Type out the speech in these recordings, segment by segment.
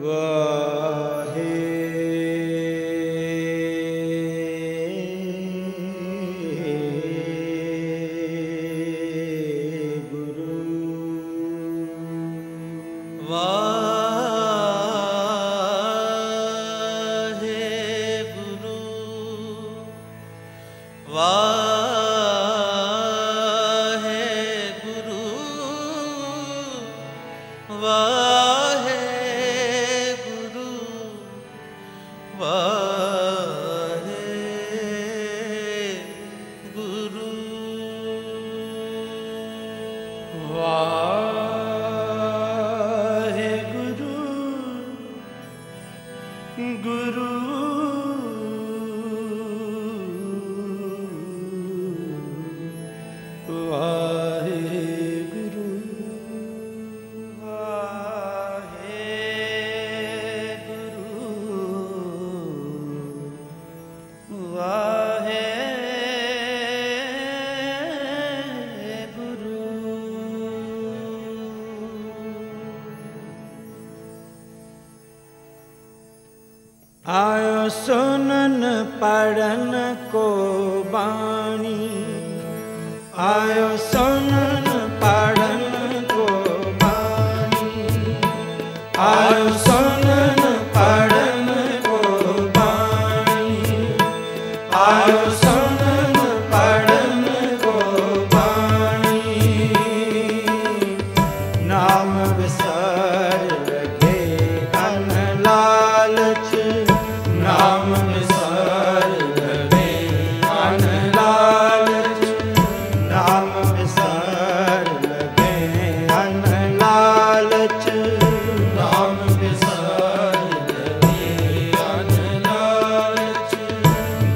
我。Father. ਬਾਣੀ। ਆਇਓ ਸੁਣਨ ਪੜਨ ਕੋ ਬਾਣੀ। ਆਇਓ ਸੁਣਨ ਪੜਨ ਕੋ ਬਾਣੀ। ਆਇਓ ਸੁਣਨ ਪੜਨ ਕੋ ਬਾਣੀ। ਨਾਮ ਵਿਸਾਰ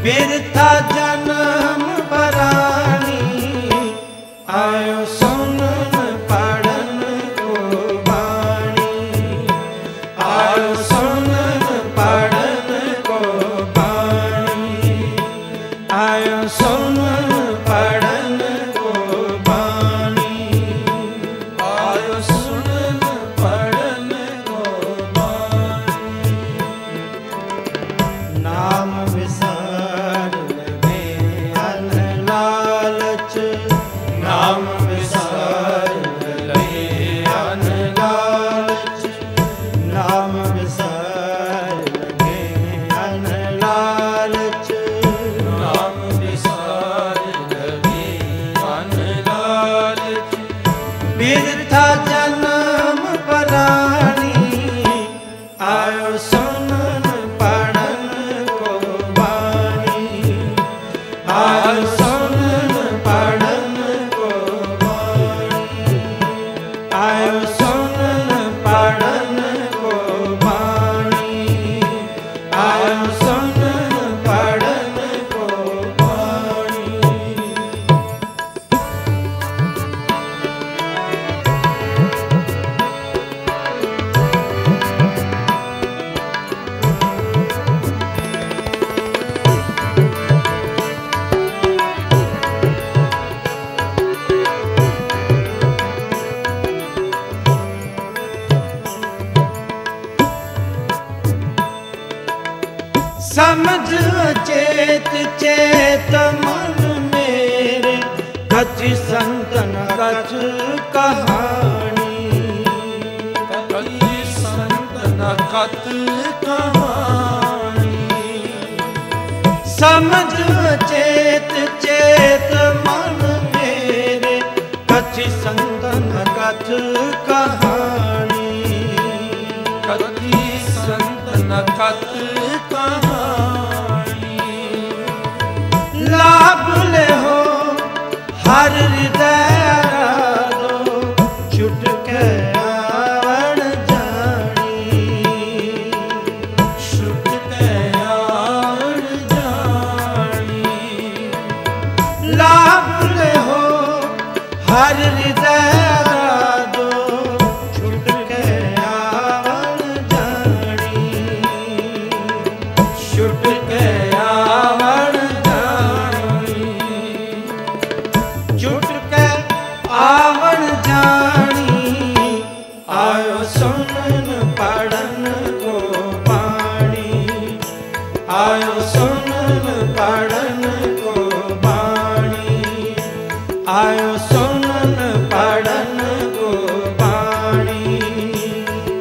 ਫਿਰ ਬਿਰਥਾ ਚੇਤ ਚੇਤ ਮਨ ਮੇਰੇ ਕਚ ਸੰਤਨ ਕਚ ਕਹਾਣੀ। ਕਚ ਸੰਤਨ ਕਤ ਕਹਾਣੀ। ਸਮਝ ਚੇਤ ਚੇਤ ਮਨ ਮੇਰੇ ਕਚ ਸੰਤਨ ਕਚ ਕਹਾਣੀ। ਕਚ ਸੰਤਨ ਕਤ ਲਾਭ ਲੈ ਹੋ ਹਰ ਹਿਰਦੈ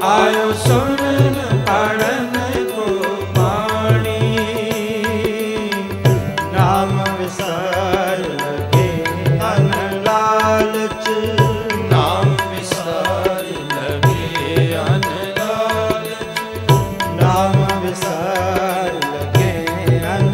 ਆਇਓ ਪੜਨ ਕੋ ਪਾਣੀ ਨਾਮ ਵਿਸਾਰ ਲਗੇ ਅਨ ਲਾਲਚ। ਨਾਮ ਵਿਸਾਰ ਲਗੇ ਨਾਮ ਵਿਸਾਰ ਲਗੇ ਅਨ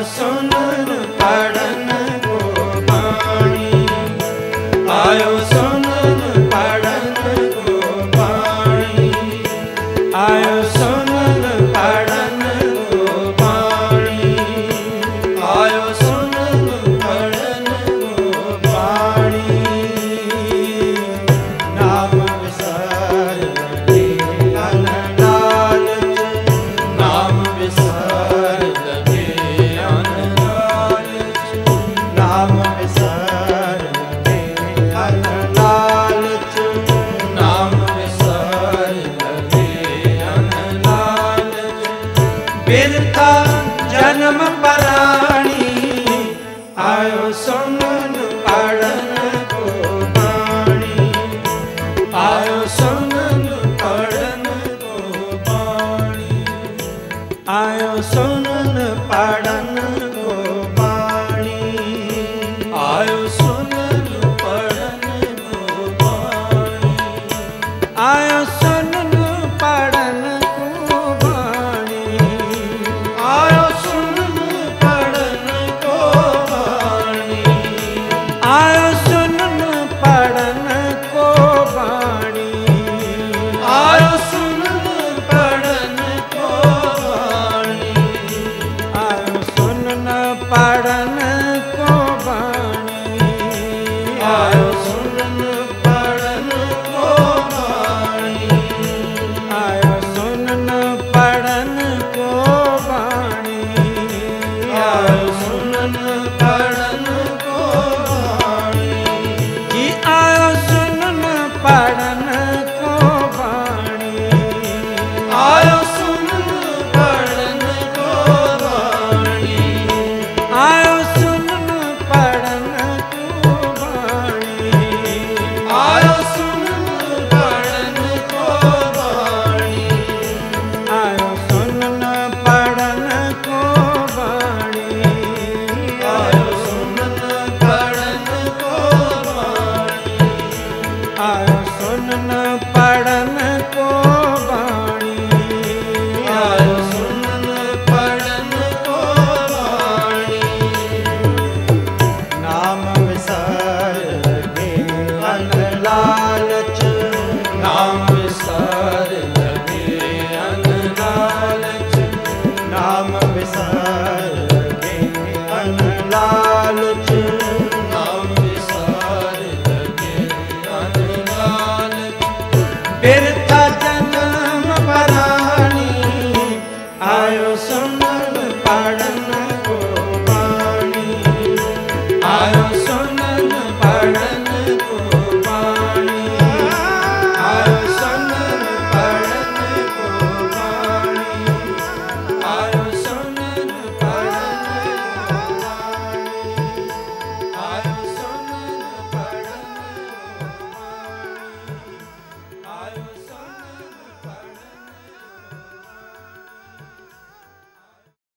asunder ਬਿਰਥਾ ਜਨਮ ਪਰਾਣੀ ਆਇਓ ਸੁਣ